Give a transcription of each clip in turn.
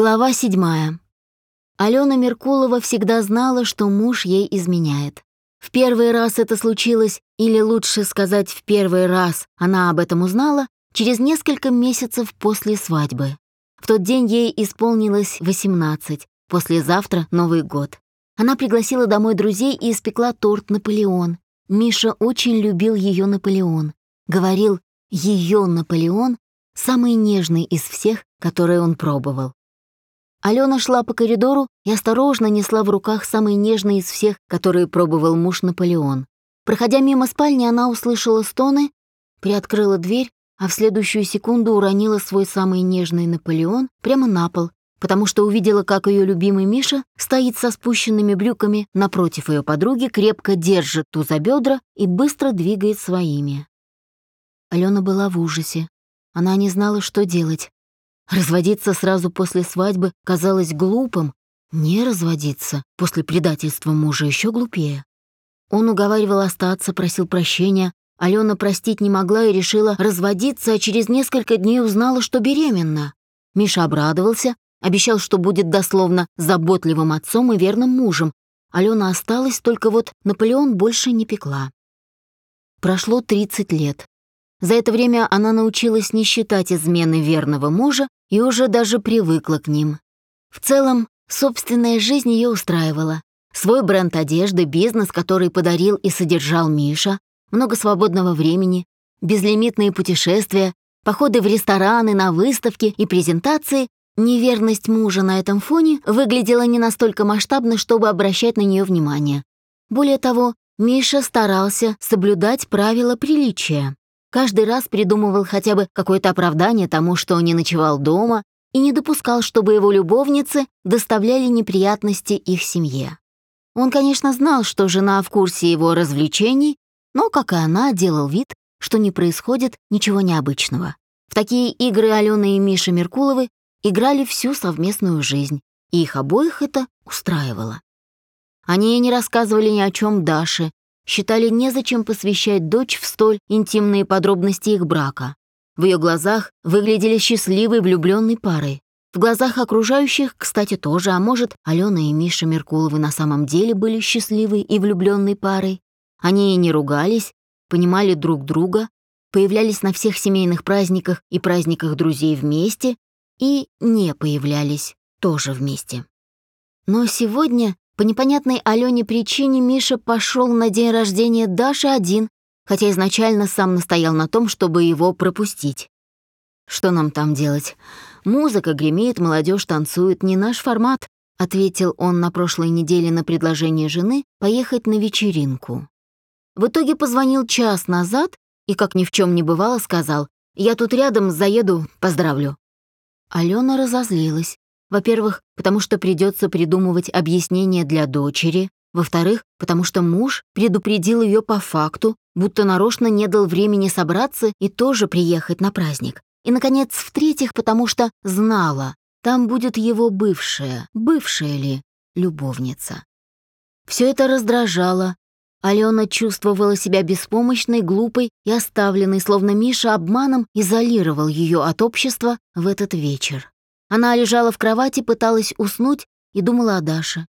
Глава седьмая. Алена Меркулова всегда знала, что муж ей изменяет. В первый раз это случилось, или лучше сказать, в первый раз она об этом узнала, через несколько месяцев после свадьбы. В тот день ей исполнилось 18, послезавтра Новый год. Она пригласила домой друзей и испекла торт «Наполеон». Миша очень любил ее «Наполеон». Говорил, ее «Наполеон» самый нежный из всех, которые он пробовал. Алена шла по коридору и осторожно несла в руках самый нежный из всех, которые пробовал муж Наполеон. Проходя мимо спальни, она услышала стоны, приоткрыла дверь, а в следующую секунду уронила свой самый нежный Наполеон прямо на пол, потому что увидела, как ее любимый Миша стоит со спущенными брюками напротив ее подруги, крепко держит ту за бедра и быстро двигает своими. Алена была в ужасе. Она не знала, что делать. Разводиться сразу после свадьбы казалось глупым, не разводиться после предательства мужа еще глупее. Он уговаривал остаться, просил прощения. Алена простить не могла и решила разводиться, а через несколько дней узнала, что беременна. Миша обрадовался, обещал, что будет дословно заботливым отцом и верным мужем. Алена осталась, только вот Наполеон больше не пекла. Прошло 30 лет. За это время она научилась не считать измены верного мужа и уже даже привыкла к ним. В целом, собственная жизнь ее устраивала. Свой бренд одежды, бизнес, который подарил и содержал Миша, много свободного времени, безлимитные путешествия, походы в рестораны, на выставки и презентации, неверность мужа на этом фоне выглядела не настолько масштабно, чтобы обращать на нее внимание. Более того, Миша старался соблюдать правила приличия. Каждый раз придумывал хотя бы какое-то оправдание тому, что не ночевал дома, и не допускал, чтобы его любовницы доставляли неприятности их семье. Он, конечно, знал, что жена в курсе его развлечений, но, как и она, делал вид, что не происходит ничего необычного. В такие игры Алена и Миша Меркуловы играли всю совместную жизнь, и их обоих это устраивало. Они не рассказывали ни о чем Даше, считали незачем посвящать дочь в столь интимные подробности их брака. В ее глазах выглядели счастливой влюбленной парой. В глазах окружающих, кстати, тоже, а может, Алена и Миша Меркуловы на самом деле были счастливой и влюбленной парой. Они и не ругались, понимали друг друга, появлялись на всех семейных праздниках и праздниках друзей вместе и не появлялись тоже вместе. Но сегодня по непонятной Алене причине Миша пошел на день рождения Даши один, хотя изначально сам настоял на том, чтобы его пропустить. «Что нам там делать? Музыка гремит, молодежь танцует, не наш формат», ответил он на прошлой неделе на предложение жены поехать на вечеринку. В итоге позвонил час назад и, как ни в чем не бывало, сказал «Я тут рядом, заеду, поздравлю». Алена разозлилась. Во-первых, потому что придется придумывать объяснение для дочери. Во-вторых, потому что муж предупредил ее по факту, будто нарочно не дал времени собраться и тоже приехать на праздник. И, наконец, в-третьих, потому что знала, там будет его бывшая, бывшая ли, любовница. Все это раздражало. Алена чувствовала себя беспомощной, глупой и оставленной, словно Миша обманом изолировал ее от общества в этот вечер. Она лежала в кровати, пыталась уснуть и думала о Даше.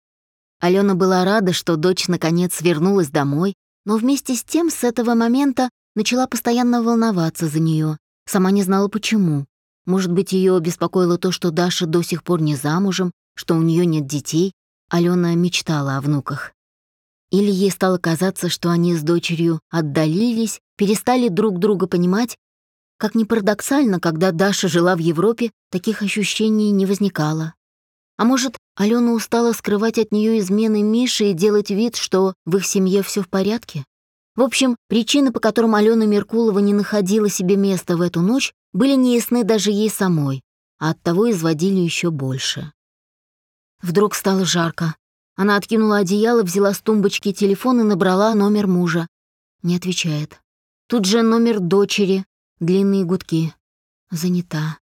Алена была рада, что дочь наконец вернулась домой, но вместе с тем с этого момента начала постоянно волноваться за нее. Сама не знала почему. Может быть, ее беспокоило то, что Даша до сих пор не замужем, что у нее нет детей. Алена мечтала о внуках. Или ей стало казаться, что они с дочерью отдалились, перестали друг друга понимать как ни парадоксально, когда Даша жила в Европе, таких ощущений не возникало. А может, Алена устала скрывать от нее измены Миши и делать вид, что в их семье все в порядке? В общем, причины, по которым Алена Меркулова не находила себе места в эту ночь, были неясны даже ей самой, а оттого изводили еще больше. Вдруг стало жарко. Она откинула одеяло, взяла с тумбочки телефон и набрала номер мужа. Не отвечает. Тут же номер дочери, Длинные гудки. Занята.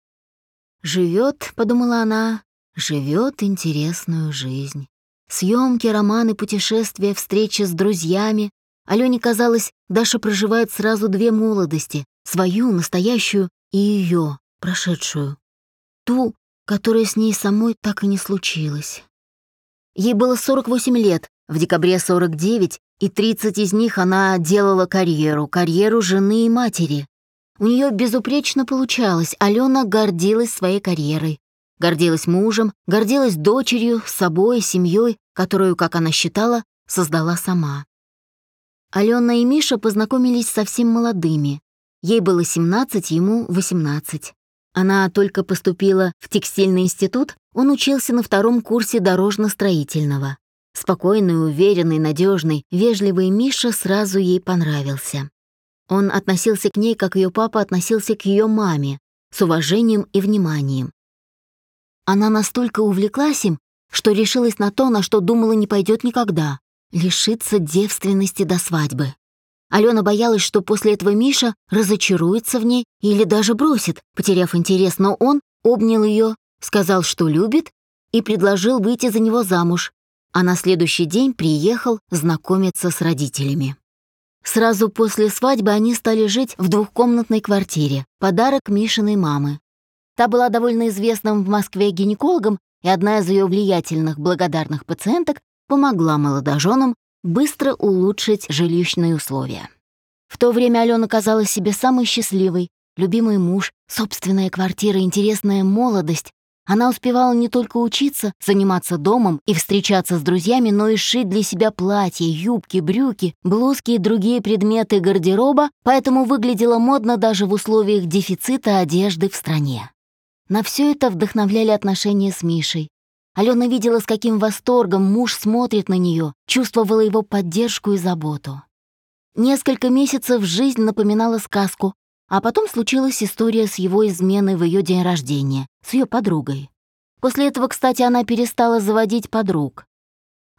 Живет, подумала она, живет интересную жизнь. Съемки, романы, путешествия, встречи с друзьями. Алене казалось, Даша проживает сразу две молодости. Свою, настоящую, и ее, прошедшую. Ту, которое с ней самой так и не случилось. Ей было 48 лет, в декабре 49, и 30 из них она делала карьеру, карьеру жены и матери. У нее безупречно получалось, Алена гордилась своей карьерой. Гордилась мужем, гордилась дочерью, собой, семьей, которую, как она считала, создала сама. Алена и Миша познакомились совсем молодыми. Ей было 17, ему 18. Она только поступила в текстильный институт, он учился на втором курсе дорожно-строительного. Спокойный, уверенный, надежный, вежливый Миша сразу ей понравился. Он относился к ней, как ее папа относился к ее маме, с уважением и вниманием. Она настолько увлеклась им, что решилась на то, на что думала не пойдет никогда — лишиться девственности до свадьбы. Алена боялась, что после этого Миша разочаруется в ней или даже бросит, потеряв интерес, но он обнял ее, сказал, что любит, и предложил выйти за него замуж, а на следующий день приехал знакомиться с родителями. Сразу после свадьбы они стали жить в двухкомнатной квартире, подарок Мишиной мамы. Та была довольно известным в Москве гинекологом, и одна из ее влиятельных благодарных пациенток помогла молодоженам быстро улучшить жилищные условия. В то время Алена казалась себе самой счастливой, любимый муж, собственная квартира, интересная молодость, она успевала не только учиться, заниматься домом и встречаться с друзьями, но и шить для себя платья, юбки, брюки, блузки и другие предметы гардероба, поэтому выглядела модно даже в условиях дефицита одежды в стране. На все это вдохновляли отношения с Мишей. Алена видела, с каким восторгом муж смотрит на нее, чувствовала его поддержку и заботу. Несколько месяцев жизнь напоминала сказку, а потом случилась история с его изменой в ее день рождения, с ее подругой. После этого, кстати, она перестала заводить подруг.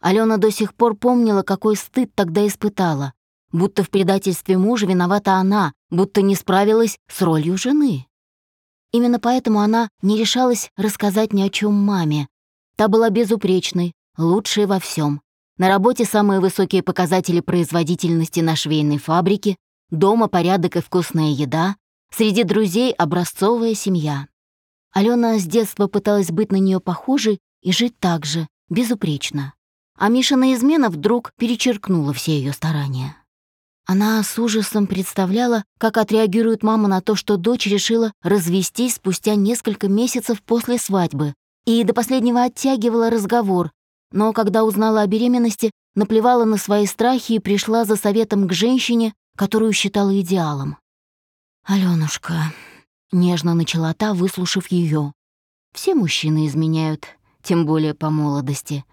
Алена до сих пор помнила, какой стыд тогда испытала, будто в предательстве мужа виновата она, будто не справилась с ролью жены. Именно поэтому она не решалась рассказать ни о чем маме. Та была безупречной, лучшей во всем. На работе самые высокие показатели производительности на швейной фабрике, Дома порядок и вкусная еда, среди друзей образцовая семья. Алена с детства пыталась быть на нее похожей и жить так же, безупречно. А Мишина измена вдруг перечеркнула все ее старания. Она с ужасом представляла, как отреагирует мама на то, что дочь решила развестись спустя несколько месяцев после свадьбы, и до последнего оттягивала разговор, но когда узнала о беременности, наплевала на свои страхи и пришла за советом к женщине, которую считала идеалом. «Алёнушка», — нежно начала та, выслушав её, — «все мужчины изменяют, тем более по молодости.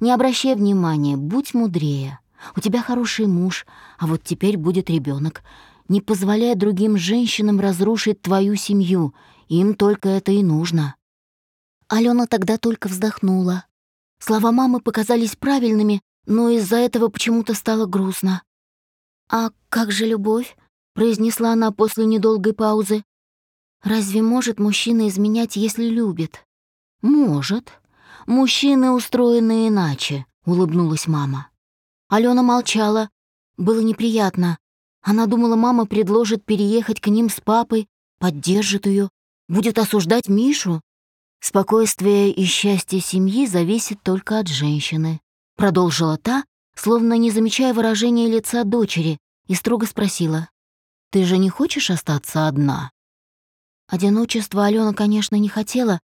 Не обращай внимания, будь мудрее. У тебя хороший муж, а вот теперь будет ребёнок. Не позволяй другим женщинам разрушить твою семью, им только это и нужно». Алена тогда только вздохнула. Слова мамы показались правильными, но из-за этого почему-то стало грустно. «А как же любовь?» — произнесла она после недолгой паузы. «Разве может мужчина изменять, если любит?» «Может. Мужчины устроены иначе», — улыбнулась мама. Алена молчала. Было неприятно. Она думала, мама предложит переехать к ним с папой, поддержит ее, будет осуждать Мишу. Спокойствие и счастье семьи зависит только от женщины, продолжила та, словно не замечая выражения лица дочери, и строго спросила, «Ты же не хочешь остаться одна?» Одиночество Алена, конечно, не хотела,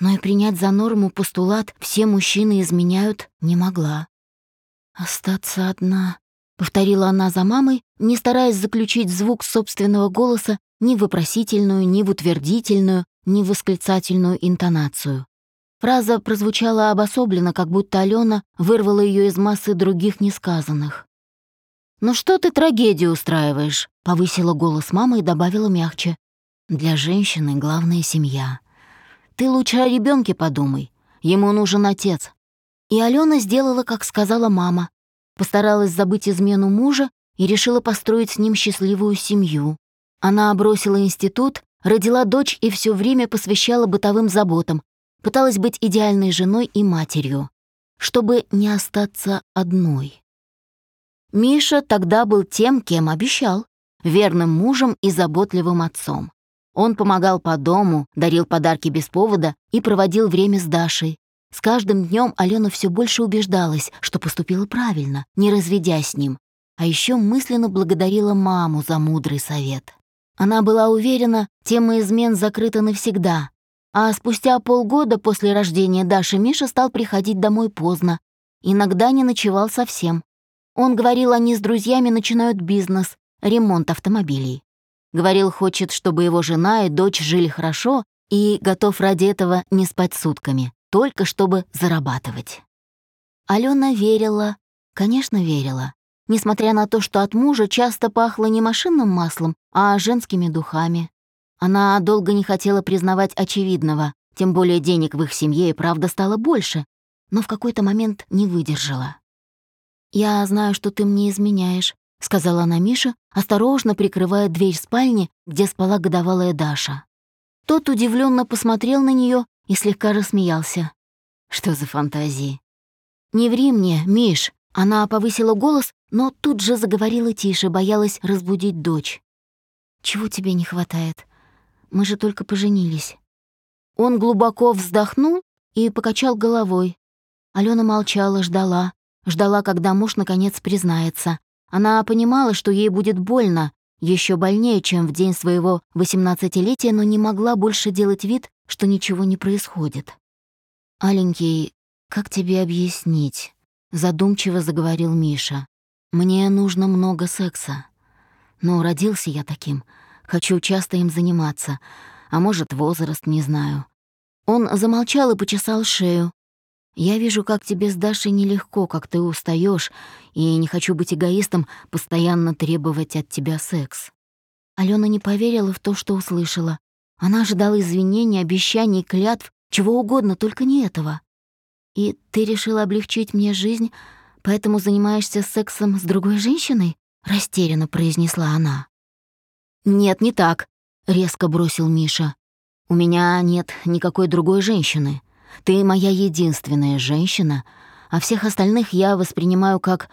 но и принять за норму постулат «все мужчины изменяют» не могла. «Остаться одна», — повторила она за мамой, не стараясь заключить звук собственного голоса ни в вопросительную, ни в утвердительную, ни в восклицательную интонацию. Фраза прозвучала обособленно, как будто Алена вырвала ее из массы других несказанных. «Ну что ты трагедию устраиваешь?» — повысила голос мамы и добавила мягче. «Для женщины главная семья. Ты лучше о ребенке подумай. Ему нужен отец». И Алена сделала, как сказала мама. Постаралась забыть измену мужа и решила построить с ним счастливую семью. Она бросила институт, родила дочь и все время посвящала бытовым заботам, пыталась быть идеальной женой и матерью, чтобы не остаться одной. Миша тогда был тем, кем обещал, верным мужем и заботливым отцом. Он помогал по дому, дарил подарки без повода и проводил время с Дашей. С каждым днем Алена все больше убеждалась, что поступила правильно, не разведясь с ним. А еще мысленно благодарила маму за мудрый совет. Она была уверена, тема измен закрыта навсегда. А спустя полгода после рождения Даши Миша стал приходить домой поздно. Иногда не ночевал совсем. Он говорил, они с друзьями начинают бизнес, ремонт автомобилей. Говорил, хочет, чтобы его жена и дочь жили хорошо и готов ради этого не спать сутками, только чтобы зарабатывать. Алена верила, конечно, верила, несмотря на то, что от мужа часто пахло не машинным маслом, а женскими духами. Она долго не хотела признавать очевидного, тем более денег в их семье и правда стало больше, но в какой-то момент не выдержала. «Я знаю, что ты мне изменяешь», — сказала она Мише, осторожно прикрывая дверь спальни, где спала годовалая Даша. Тот удивленно посмотрел на нее и слегка рассмеялся. «Что за фантазии?» «Не ври мне, Миш!» Она повысила голос, но тут же заговорила тише, боялась разбудить дочь. «Чего тебе не хватает? Мы же только поженились». Он глубоко вздохнул и покачал головой. Алена молчала, ждала, ждала, когда муж наконец признается, она понимала, что ей будет больно, еще больнее, чем в день своего восемнадцатилетия, но не могла больше делать вид, что ничего не происходит. «Аленький, как тебе объяснить?» — задумчиво заговорил Миша. «Мне нужно много секса. Но родился я таким. Хочу часто им заниматься. А может, возраст, не знаю». Он замолчал и почесал шею, я вижу, как тебе с Дашей нелегко, как ты устаешь, и не хочу быть эгоистом, постоянно требовать от тебя секс». Алена не поверила в то, что услышала. Она ожидала извинений, обещаний, клятв, чего угодно, только не этого. «И ты решила облегчить мне жизнь, поэтому занимаешься сексом с другой женщиной?» — растерянно произнесла она. «Нет, не так», — резко бросил Миша. «У меня нет никакой другой женщины. Ты моя единственная женщина, а всех остальных я воспринимаю как...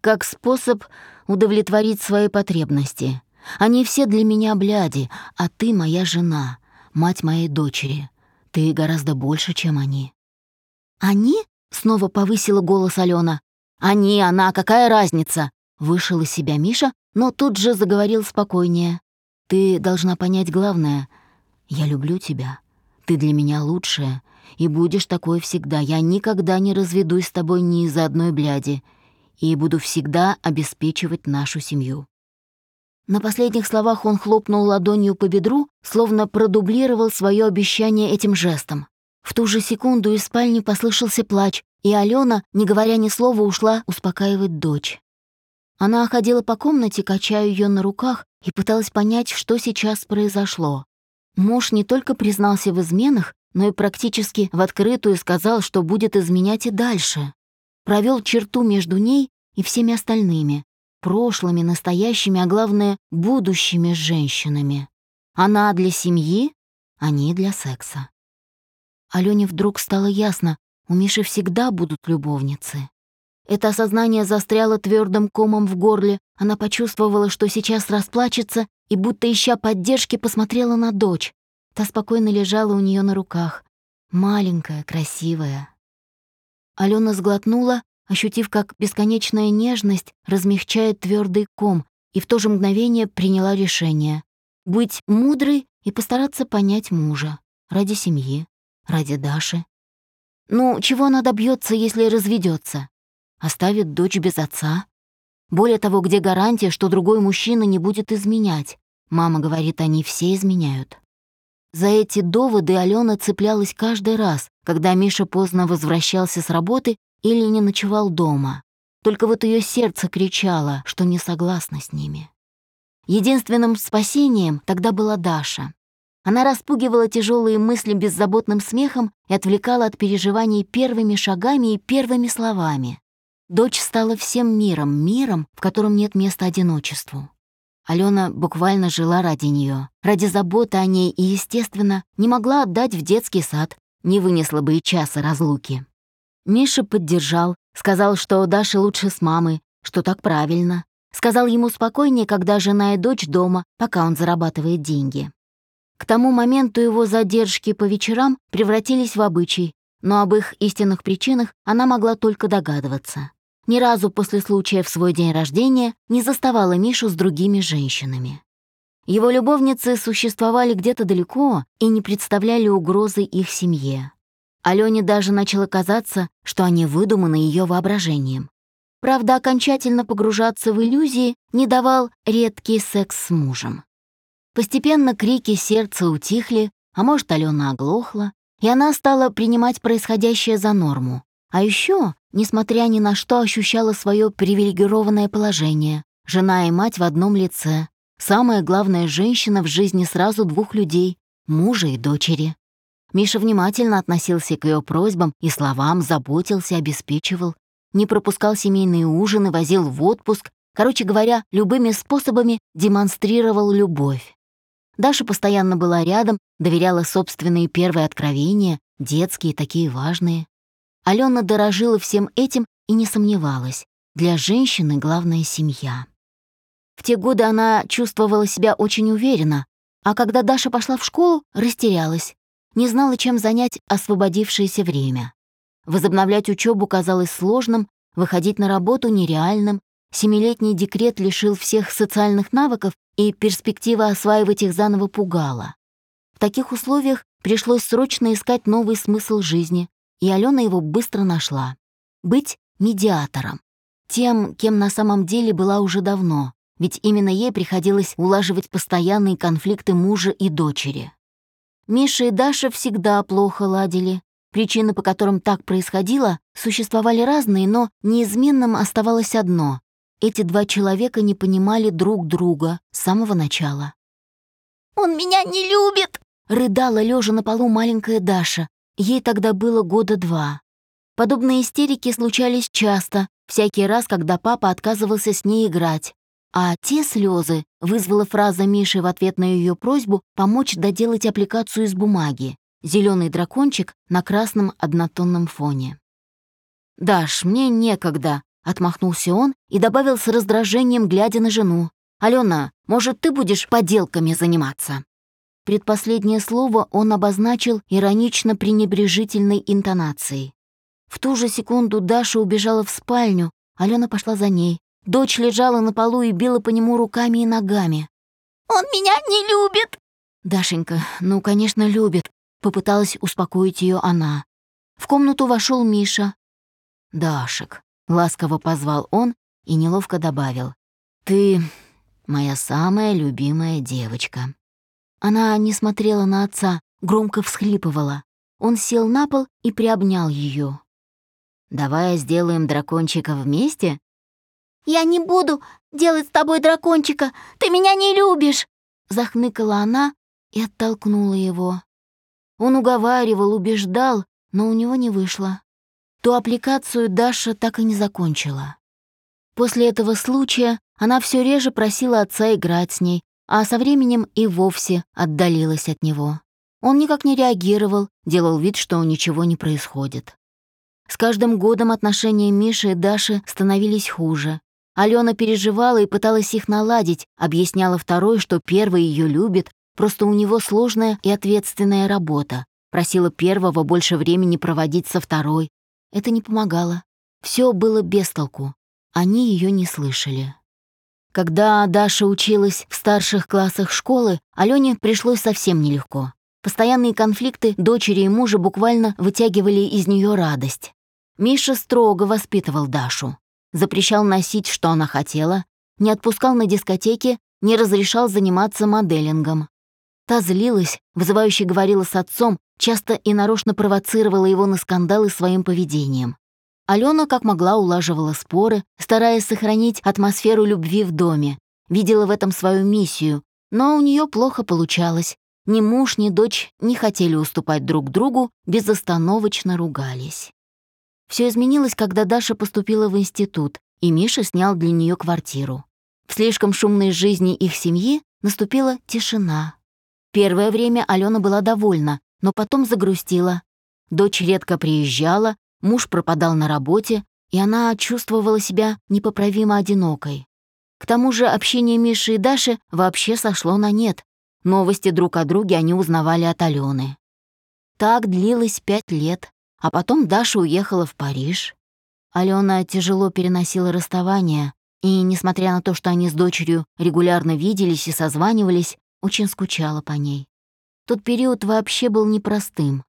как способ удовлетворить свои потребности. Они все для меня бляди, а ты моя жена, мать моей дочери. Ты гораздо больше, чем они». «Они?» — снова повысила голос Алена. «Они, она, какая разница?» Вышел из себя Миша, но тут же заговорил спокойнее. «Ты должна понять главное. Я люблю тебя. Ты для меня лучшая, и будешь такой всегда. Я никогда не разведусь с тобой ни из-за одной бляди и буду всегда обеспечивать нашу семью». На последних словах он хлопнул ладонью по бедру, словно продублировал свое обещание этим жестом. В ту же секунду из спальни послышался плач, и Алена, не говоря ни слова, ушла успокаивать дочь. Она ходила по комнате, качая ее на руках, и пыталась понять, что сейчас произошло. Муж не только признался в изменах, но и практически в открытую сказал, что будет изменять и дальше. Провел черту между ней и всеми остальными, прошлыми, настоящими, а главное, будущими женщинами. Она для семьи, они для секса. Алёне вдруг стало ясно, у Миши всегда будут любовницы. Это осознание застряло твердым комом в горле. Она почувствовала, что сейчас расплачется, и, будто ища поддержки, посмотрела на дочь. Та спокойно лежала у нее на руках. Маленькая, красивая. Алена сглотнула, ощутив, как бесконечная нежность размягчает твердый ком, и в то же мгновение приняла решение. Быть мудрой и постараться понять мужа. Ради семьи, ради Даши. Ну, чего она добьется, если разведется? Оставит дочь без отца? Более того, где гарантия, что другой мужчина не будет изменять? Мама говорит, они все изменяют. За эти доводы Алена цеплялась каждый раз, когда Миша поздно возвращался с работы или не ночевал дома. Только вот ее сердце кричало, что не согласна с ними. Единственным спасением тогда была Даша. Она распугивала тяжелые мысли беззаботным смехом и отвлекала от переживаний первыми шагами и первыми словами. Дочь стала всем миром, миром, в котором нет места одиночеству. Алена буквально жила ради нее, ради заботы о ней и, естественно, не могла отдать в детский сад, не вынесла бы и часа разлуки. Миша поддержал, сказал, что Даша лучше с мамой, что так правильно. Сказал ему спокойнее, когда жена и дочь дома, пока он зарабатывает деньги. К тому моменту его задержки по вечерам превратились в обычай, но об их истинных причинах она могла только догадываться. Ни разу после случая в свой день рождения не заставала Мишу с другими женщинами. Его любовницы существовали где-то далеко и не представляли угрозы их семье. Алене даже начало казаться, что они выдуманы ее воображением. Правда, окончательно погружаться в иллюзии не давал редкий секс с мужем. Постепенно крики сердца утихли, а может, Алена оглохла, и она стала принимать происходящее за норму. А еще, несмотря ни на что, ощущала свое привилегированное положение. Жена и мать в одном лице. Самая главная женщина в жизни сразу двух людей — мужа и дочери. Миша внимательно относился к ее просьбам и словам, заботился, обеспечивал. Не пропускал семейные ужины, возил в отпуск. Короче говоря, любыми способами демонстрировал любовь. Даша постоянно была рядом, доверяла собственные первые откровения, детские, такие важные. Алена дорожила всем этим и не сомневалась. Для женщины главная семья. В те годы она чувствовала себя очень уверенно, а когда Даша пошла в школу, растерялась, не знала, чем занять освободившееся время. Возобновлять учебу казалось сложным, выходить на работу нереальным, семилетний декрет лишил всех социальных навыков, и перспектива осваивать их заново пугала. В таких условиях пришлось срочно искать новый смысл жизни, и Алена его быстро нашла. Быть медиатором. Тем, кем на самом деле была уже давно, ведь именно ей приходилось улаживать постоянные конфликты мужа и дочери. Миша и Даша всегда плохо ладили. Причины, по которым так происходило, существовали разные, но неизменным оставалось одно эти два человека не понимали друг друга с самого начала. «Он меня не любит!» — рыдала лежа на полу маленькая Даша. Ей тогда было года два. Подобные истерики случались часто, всякий раз, когда папа отказывался с ней играть. А те слезы вызвала фраза Миши в ответ на ее просьбу помочь доделать аппликацию из бумаги. Зеленый дракончик на красном однотонном фоне. «Даш, мне некогда», Отмахнулся он и добавил с раздражением, глядя на жену. «Алена, может, ты будешь поделками заниматься?» Предпоследнее слово он обозначил иронично-пренебрежительной интонацией. В ту же секунду Даша убежала в спальню, Алена пошла за ней. Дочь лежала на полу и била по нему руками и ногами. «Он меня не любит!» «Дашенька, ну, конечно, любит», — попыталась успокоить ее она. В комнату вошел Миша. «Дашек, Ласково позвал он и неловко добавил. «Ты моя самая любимая девочка». Она не смотрела на отца, громко всхлипывала. Он сел на пол и приобнял ее. «Давай сделаем дракончика вместе?» «Я не буду делать с тобой дракончика, ты меня не любишь!» Захныкала она и оттолкнула его. Он уговаривал, убеждал, но у него не вышло. Ту аппликацию Даша так и не закончила. После этого случая она все реже просила отца играть с ней, а со временем и вовсе отдалилась от него. Он никак не реагировал, делал вид, что ничего не происходит. С каждым годом отношения Миши и Даши становились хуже. Алена переживала и пыталась их наладить, объясняла второй, что первый ее любит, просто у него сложная и ответственная работа. Просила первого больше времени проводить со второй, это не помогало. Все было без толку. Они ее не слышали. Когда Даша училась в старших классах школы, Алене пришлось совсем нелегко. Постоянные конфликты дочери и мужа буквально вытягивали из нее радость. Миша строго воспитывал Дашу. Запрещал носить, что она хотела, не отпускал на дискотеки, не разрешал заниматься моделингом. Та злилась, вызывающе говорила с отцом, часто и нарочно провоцировала его на скандалы своим поведением. Алена как могла улаживала споры, стараясь сохранить атмосферу любви в доме, видела в этом свою миссию, но у нее плохо получалось. Ни муж, ни дочь не хотели уступать друг другу, безостановочно ругались. Все изменилось, когда Даша поступила в институт, и Миша снял для нее квартиру. В слишком шумной жизни их семьи наступила тишина. Первое время Алена была довольна, но потом загрустила. Дочь редко приезжала, муж пропадал на работе, и она чувствовала себя непоправимо одинокой. К тому же общение Миши и Даши вообще сошло на нет. новости друг о друге они узнавали от Алены. Так длилось пять лет, а потом Даша уехала в Париж. Алена тяжело переносила расставание, и, несмотря на то, что они с дочерью регулярно виделись и созванивались, очень скучала по ней. Тот период вообще был непростым.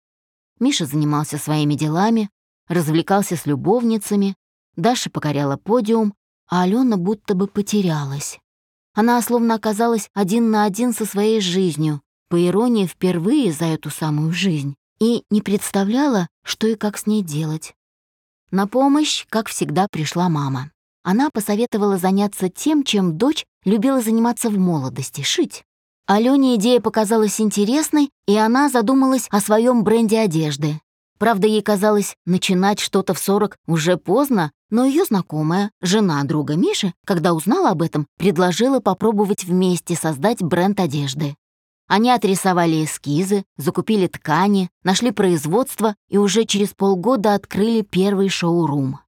Миша занимался своими делами, развлекался с любовницами, Даша покоряла подиум, а Алена будто бы потерялась. Она словно оказалась один на один со своей жизнью, по иронии, впервые за эту самую жизнь, и не представляла, что и как с ней делать. На помощь, как всегда, пришла мама. Она посоветовала заняться тем, чем дочь любила заниматься в молодости — шить. Алёне идея показалась интересной, и она задумалась о своем бренде одежды. Правда, ей казалось, начинать что-то в 40 уже поздно, но ее знакомая, жена друга Миши, когда узнала об этом, предложила попробовать вместе создать бренд одежды. Они отрисовали эскизы, закупили ткани, нашли производство и уже через полгода открыли первый шоу-рум.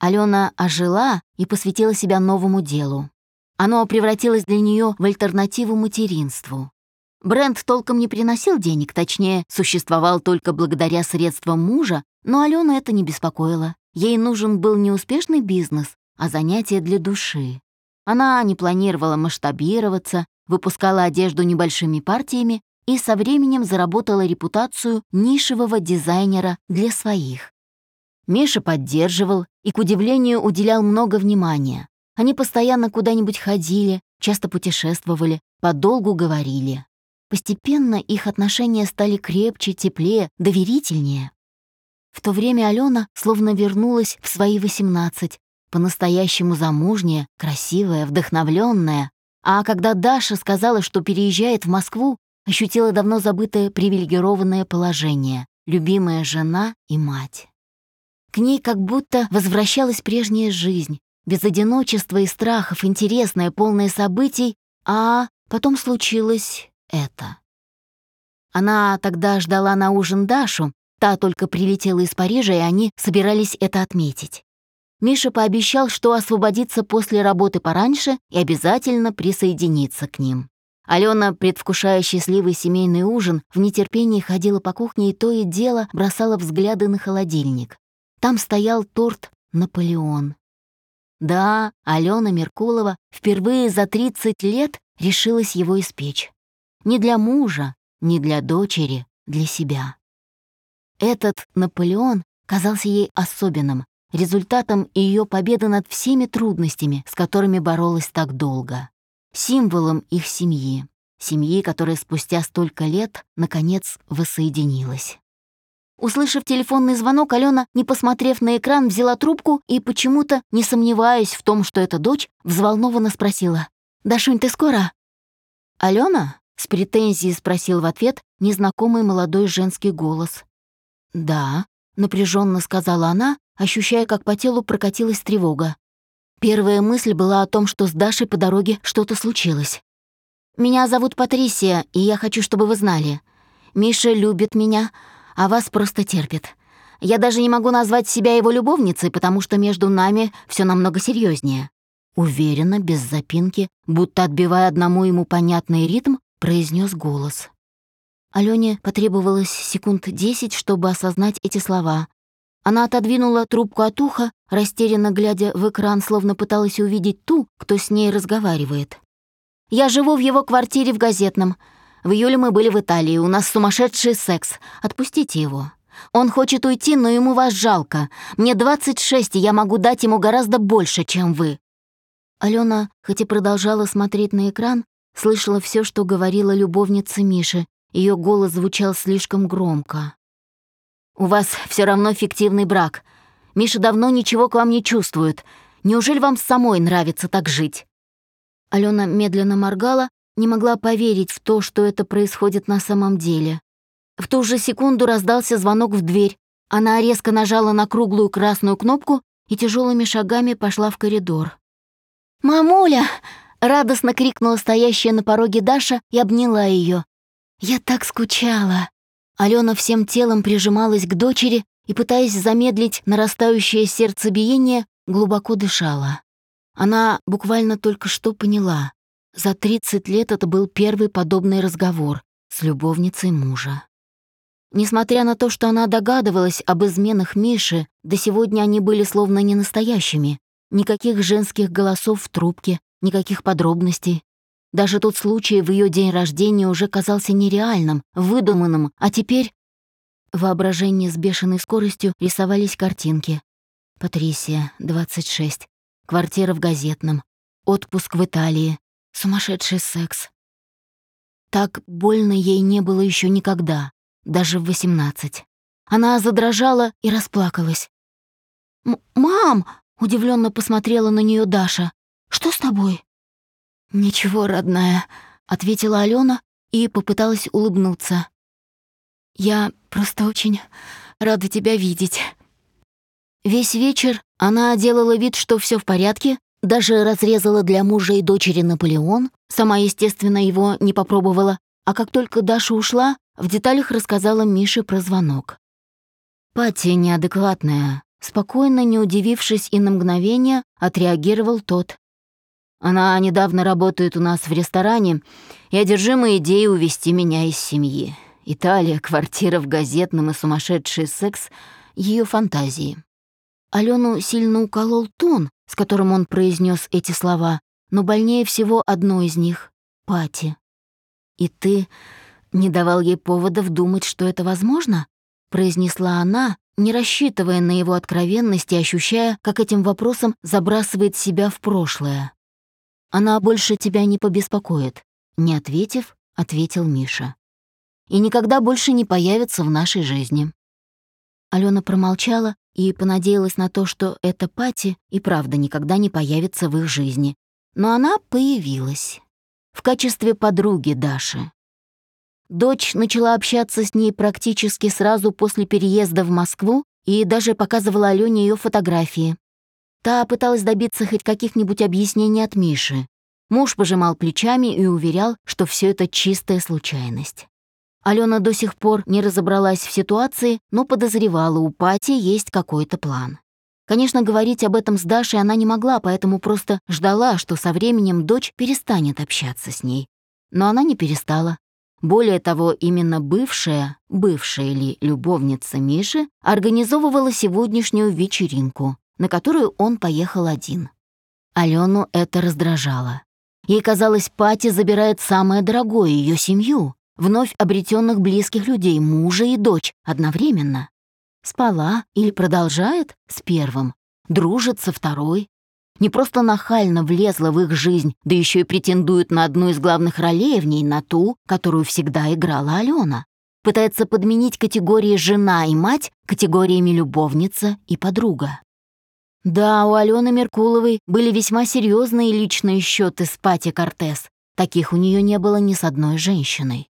Алена ожила и посвятила себя новому делу. Оно превратилось для нее в альтернативу материнству. Бренд толком не приносил денег, точнее, существовал только благодаря средствам мужа, но Алену это не беспокоило. Ей нужен был не успешный бизнес, а занятие для души. Она не планировала масштабироваться, выпускала одежду небольшими партиями и со временем заработала репутацию нишевого дизайнера для своих. Миша поддерживал и, к удивлению, уделял много внимания. Они постоянно куда-нибудь ходили, часто путешествовали, подолгу говорили. Постепенно их отношения стали крепче, теплее, доверительнее. В то время Алена словно вернулась в свои 18, по-настоящему замужняя, красивая, вдохновленная, а когда Даша сказала, что переезжает в Москву, ощутила давно забытое привилегированное положение — любимая жена и мать. К ней как будто возвращалась прежняя жизнь, без одиночества и страхов, интересная, полная событий, а потом случилось это. Она тогда ждала на ужин Дашу, та только прилетела из Парижа, и они собирались это отметить. Миша пообещал, что освободится после работы пораньше и обязательно присоединится к ним. Алена, предвкушая счастливый семейный ужин, в нетерпении ходила по кухне и то и дело бросала взгляды на холодильник. Там стоял торт «Наполеон». Да, Алена Меркулова впервые за 30 лет решилась его испечь. Не для мужа, не для дочери, для себя. Этот Наполеон казался ей особенным, результатом ее победы над всеми трудностями, с которыми боролась так долго, символом их семьи, семьи, которая спустя столько лет, наконец, воссоединилась. Услышав телефонный звонок, Алена, не посмотрев на экран, взяла трубку и, почему-то, не сомневаясь в том, что это дочь, взволнованно спросила. «Дашунь, ты скоро?» «Алена?» — с претензией спросил в ответ незнакомый молодой женский голос. «Да», — напряженно сказала она, ощущая, как по телу прокатилась тревога. Первая мысль была о том, что с Дашей по дороге что-то случилось. «Меня зовут Патрисия, и я хочу, чтобы вы знали. Миша любит меня, а вас просто терпит. Я даже не могу назвать себя его любовницей, потому что между нами все намного серьезнее. Уверенно, без запинки, будто отбивая одному ему понятный ритм, произнес голос. Алёне потребовалось секунд десять, чтобы осознать эти слова, она отодвинула трубку от уха, растерянно глядя в экран, словно пыталась увидеть ту, кто с ней разговаривает. «Я живу в его квартире в Газетном. В июле мы были в Италии, у нас сумасшедший секс. Отпустите его. Он хочет уйти, но ему вас жалко. Мне 26, и я могу дать ему гораздо больше, чем вы». Алена, хоть и продолжала смотреть на экран, слышала все, что говорила любовница Миши. Ее голос звучал слишком громко. «У вас все равно фиктивный брак. Миша давно ничего к вам не чувствует. Неужели вам самой нравится так жить?» Алена медленно моргала, не могла поверить в то, что это происходит на самом деле. В ту же секунду раздался звонок в дверь. Она резко нажала на круглую красную кнопку и тяжелыми шагами пошла в коридор. «Мамуля!» — радостно крикнула стоящая на пороге Даша и обняла ее. «Я так скучала!» Алена всем телом прижималась к дочери и, пытаясь замедлить нарастающее сердцебиение, глубоко дышала. Она буквально только что поняла. за 30 лет это был первый подобный разговор с любовницей мужа. Несмотря на то, что она догадывалась об изменах Миши, до сегодня они были словно не настоящими. Никаких женских голосов в трубке, никаких подробностей. Даже тот случай в ее день рождения уже казался нереальным, выдуманным, а теперь... В воображении с бешеной скоростью рисовались картинки. Патрисия, 26. Квартира в газетном. Отпуск в Италии. Сумасшедший секс. Так больно ей не было еще никогда, даже в 18. Она задрожала и расплакалась. «Мам!» — удивленно посмотрела на нее Даша. «Что с тобой?» «Ничего, родная», — ответила Алена и попыталась улыбнуться. «Я просто очень рада тебя видеть». Весь вечер она делала вид, что все в порядке, даже разрезала для мужа и дочери Наполеон, сама, естественно, его не попробовала, а как только Даша ушла, в деталях рассказала Мише про звонок. Пати неадекватная, спокойно, не удивившись и на мгновение, отреагировал тот. Она недавно работает у нас в ресторане и одержима идеей увести меня из семьи. Италия, квартира в газетном и сумасшедший секс — ее фантазии. Алену сильно уколол тон, с которым он произнес эти слова, но больнее всего одно из них — Пати. «И ты не давал ей поводов думать, что это возможно?» — произнесла она, не рассчитывая на его откровенность и ощущая, как этим вопросом забрасывает себя в прошлое. Она больше тебя не побеспокоит», — не ответив, ответил Миша. «И никогда больше не появится в нашей жизни». Алена промолчала и понадеялась на то, что эта Пати и правда никогда не появится в их жизни. Но она появилась. В качестве подруги Даши. Дочь начала общаться с ней практически сразу после переезда в Москву и даже показывала Алене ее фотографии. Та пыталась добиться хоть каких-нибудь объяснений от Миши. Муж пожимал плечами и уверял, что все это чистая случайность. Алена до сих пор не разобралась в ситуации, но подозревала, у Пати есть какой-то план. Конечно, говорить об этом с Дашей она не могла, поэтому просто ждала, что со временем дочь перестанет общаться с ней. Но она не перестала. Более того, именно бывшая, бывшая ли любовница Миши, организовывала сегодняшнюю вечеринку на которую он поехал один. Алену это раздражало. Ей казалось, Пати забирает самое дорогое — ее семью, вновь обретенных близких людей, мужа и дочь, одновременно. Спала или продолжает с первым, дружит со второй. Не просто нахально влезла в их жизнь, да еще и претендует на одну из главных ролей в ней, на ту, которую всегда играла Алена. Пытается подменить категории «жена» и «мать» категориями «любовница» и «подруга». Да, у Алены Меркуловой были весьма серьезные личные счеты с Пати Кортес. Таких у нее не было ни с одной женщиной.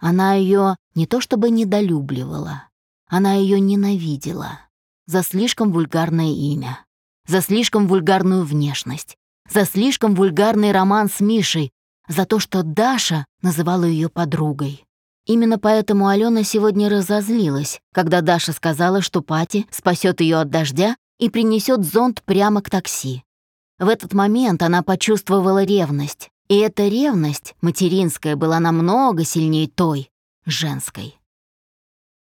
Она ее не то чтобы недолюбливала, она ее ненавидела за слишком вульгарное имя, за слишком вульгарную внешность, за слишком вульгарный роман с Мишей, за то, что Даша называла ее подругой. Именно поэтому Алена сегодня разозлилась, когда Даша сказала, что Пати спасет ее от дождя и принесет зонт прямо к такси. В этот момент она почувствовала ревность, и эта ревность, материнская, была намного сильнее той, женской.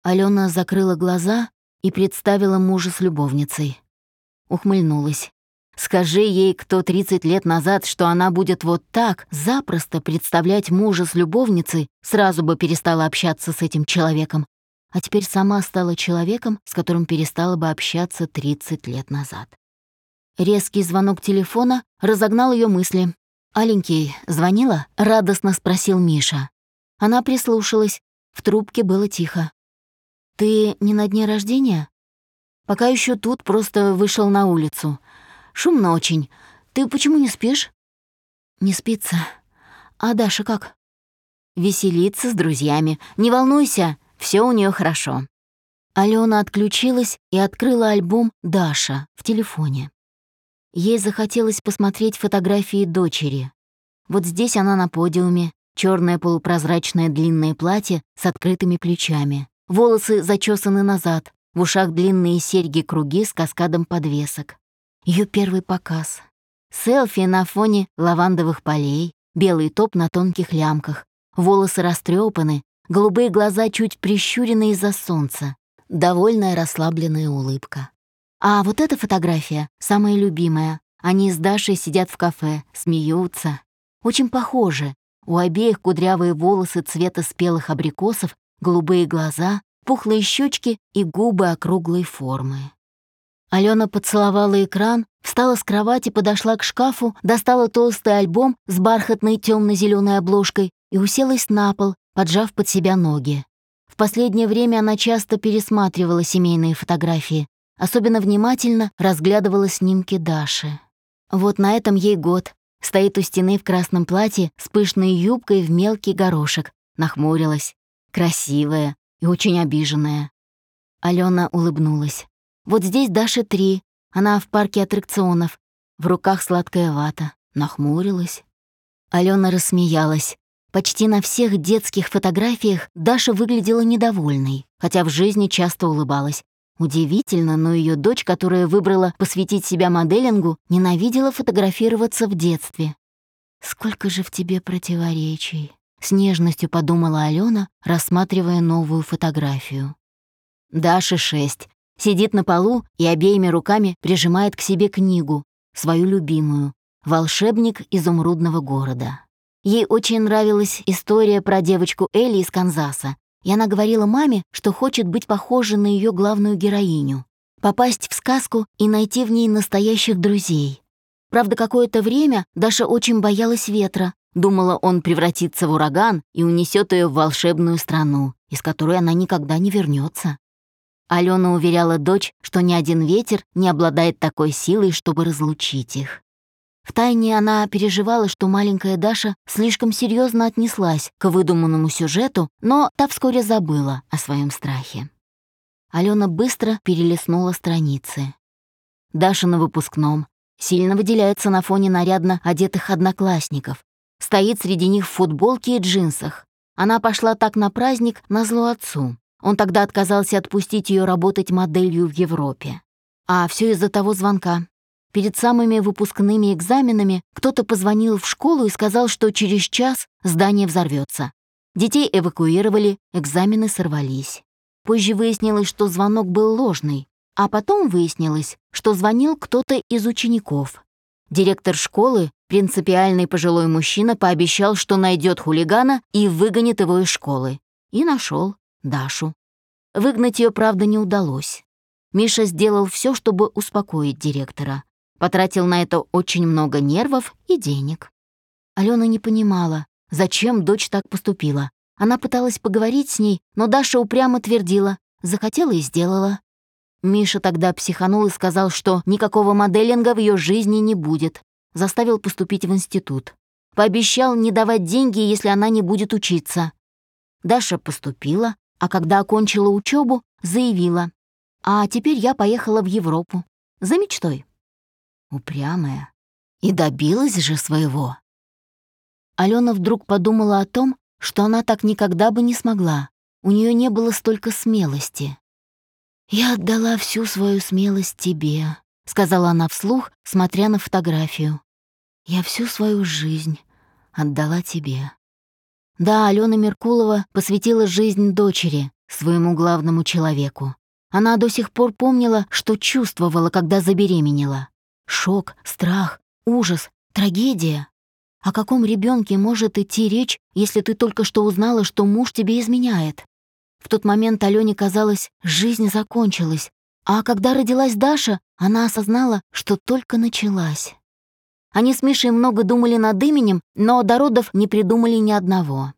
Алена закрыла глаза и представила мужа с любовницей. Ухмыльнулась. Скажи ей, кто 30 лет назад, что она будет вот так, запросто представлять мужа с любовницей, сразу бы перестала общаться с этим человеком а теперь сама стала человеком, с которым перестала бы общаться 30 лет назад. Резкий звонок телефона разогнал ее мысли. «Аленький, звонила?» — радостно спросил Миша. Она прислушалась. В трубке было тихо. «Ты не на дне рождения?» «Пока еще тут, просто вышел на улицу. Шумно очень. Ты почему не спишь?» «Не спится. А Даша как?» «Веселится с друзьями. Не волнуйся, все у нее хорошо. Алена отключилась и открыла альбом «Даша» в телефоне. Ей захотелось посмотреть фотографии дочери. Вот здесь она на подиуме, черное полупрозрачное длинное платье с открытыми плечами, волосы зачесаны назад, в ушах длинные серьги-круги с каскадом подвесок. Ее первый показ. Селфи на фоне лавандовых полей, белый топ на тонких лямках, волосы растрепаны, голубые глаза чуть прищурены из-за солнца, довольная расслабленная улыбка. А вот эта фотография, самая любимая. Они с Дашей сидят в кафе, смеются. Очень похожи. У обеих кудрявые волосы цвета спелых абрикосов, голубые глаза, пухлые щечки и губы округлой формы. Алена поцеловала экран, встала с кровати, подошла к шкафу, достала толстый альбом с бархатной темно-зеленой обложкой и уселась на пол, поджав под себя ноги. В последнее время она часто пересматривала семейные фотографии, Особенно внимательно разглядывала снимки Даши. Вот на этом ей год. Стоит у стены в красном платье с пышной юбкой в мелкий горошек. Нахмурилась. Красивая и очень обиженная. Алена улыбнулась. Вот здесь Даша три. Она в парке аттракционов. В руках сладкая вата. Нахмурилась. Алена рассмеялась. Почти на всех детских фотографиях Даша выглядела недовольной, хотя в жизни часто улыбалась. Удивительно, но ее дочь, которая выбрала посвятить себя моделингу, ненавидела фотографироваться в детстве. «Сколько же в тебе противоречий!» — с нежностью подумала Алена, рассматривая новую фотографию. Даша шесть. Сидит на полу и обеими руками прижимает к себе книгу, свою любимую «Волшебник изумрудного города». Ей очень нравилась история про девочку Элли из Канзаса, и она говорила маме, что хочет быть похожа на ее главную героиню, попасть в сказку и найти в ней настоящих друзей. Правда, какое-то время Даша очень боялась ветра, думала, он превратится в ураган и унесет ее в волшебную страну, из которой она никогда не вернется. Алена уверяла дочь, что ни один ветер не обладает такой силой, чтобы разлучить их. Втайне она переживала, что маленькая Даша слишком серьезно отнеслась к выдуманному сюжету, но та вскоре забыла о своем страхе. Алена быстро перелистнула страницы. Даша на выпускном, сильно выделяется на фоне нарядно одетых одноклассников. Стоит среди них в футболке и джинсах. Она пошла так на праздник на зло отцу. Он тогда отказался отпустить ее работать моделью в Европе. А все из-за того звонка. Перед самыми выпускными экзаменами кто-то позвонил в школу и сказал, что через час здание взорвется. Детей эвакуировали, экзамены сорвались. Позже выяснилось, что звонок был ложный, а потом выяснилось, что звонил кто-то из учеников. Директор школы, принципиальный пожилой мужчина, пообещал, что найдет хулигана и выгонит его из школы. И нашел Дашу. Выгнать ее, правда, не удалось. Миша сделал все, чтобы успокоить директора. Потратил на это очень много нервов и денег. Алена не понимала, зачем дочь так поступила. Она пыталась поговорить с ней, но Даша упрямо твердила, захотела и сделала. Миша тогда психанул и сказал, что никакого моделинга в ее жизни не будет. Заставил поступить в институт. Пообещал не давать деньги, если она не будет учиться. Даша поступила, а когда окончила учебу, заявила, «А теперь я поехала в Европу. За мечтой». Упрямая. И добилась же своего. Алена вдруг подумала о том, что она так никогда бы не смогла. У нее не было столько смелости. «Я отдала всю свою смелость тебе», — сказала она вслух, смотря на фотографию. «Я всю свою жизнь отдала тебе». Да, Алена Меркулова посвятила жизнь дочери, своему главному человеку. Она до сих пор помнила, что чувствовала, когда забеременела. Шок, страх, ужас, трагедия. О каком ребенке может идти речь, если ты только что узнала, что муж тебе изменяет? В тот момент Алене казалось, жизнь закончилась, а когда родилась Даша, она осознала, что только началась. Они с Мишей много думали над именем, но до родов не придумали ни одного.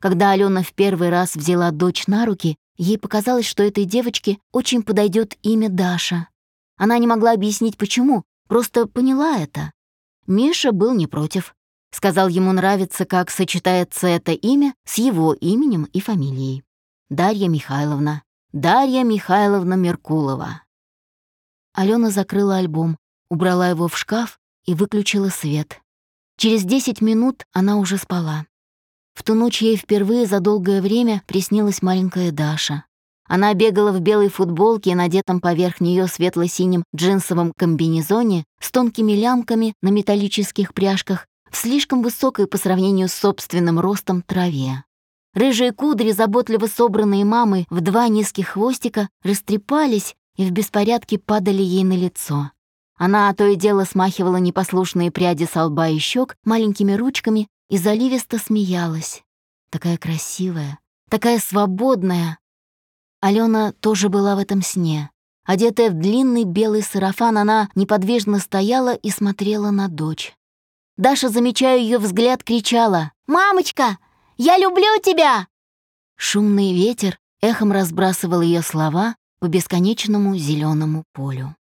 Когда Алена в первый раз взяла дочь на руки, ей показалось, что этой девочке очень подойдет имя Даша. Она не могла объяснить, почему, Просто поняла это. Миша был не против. Сказал, ему нравится, как сочетается это имя с его именем и фамилией. Дарья Михайловна. Дарья Михайловна Меркулова. Алена закрыла альбом, убрала его в шкаф и выключила свет. Через 10 минут она уже спала. В ту ночь ей впервые за долгое время приснилась маленькая Даша. Она бегала в белой футболке надетом поверх нее светло-синем джинсовом комбинезоне с тонкими лямками на металлических пряжках, в слишком высокой по сравнению с собственным ростом траве. Рыжие кудри, заботливо собранные мамой в два низких хвостика, растрепались и в беспорядке падали ей на лицо. Она то и дело смахивала непослушные пряди со лба и щек маленькими ручками и заливисто смеялась. Такая красивая, такая свободная. Алена тоже была в этом сне. Одетая в длинный белый сарафан, она неподвижно стояла и смотрела на дочь. Даша, замечая ее взгляд, кричала «Мамочка, я люблю тебя!» Шумный ветер эхом разбрасывал ее слова по бесконечному зеленому полю.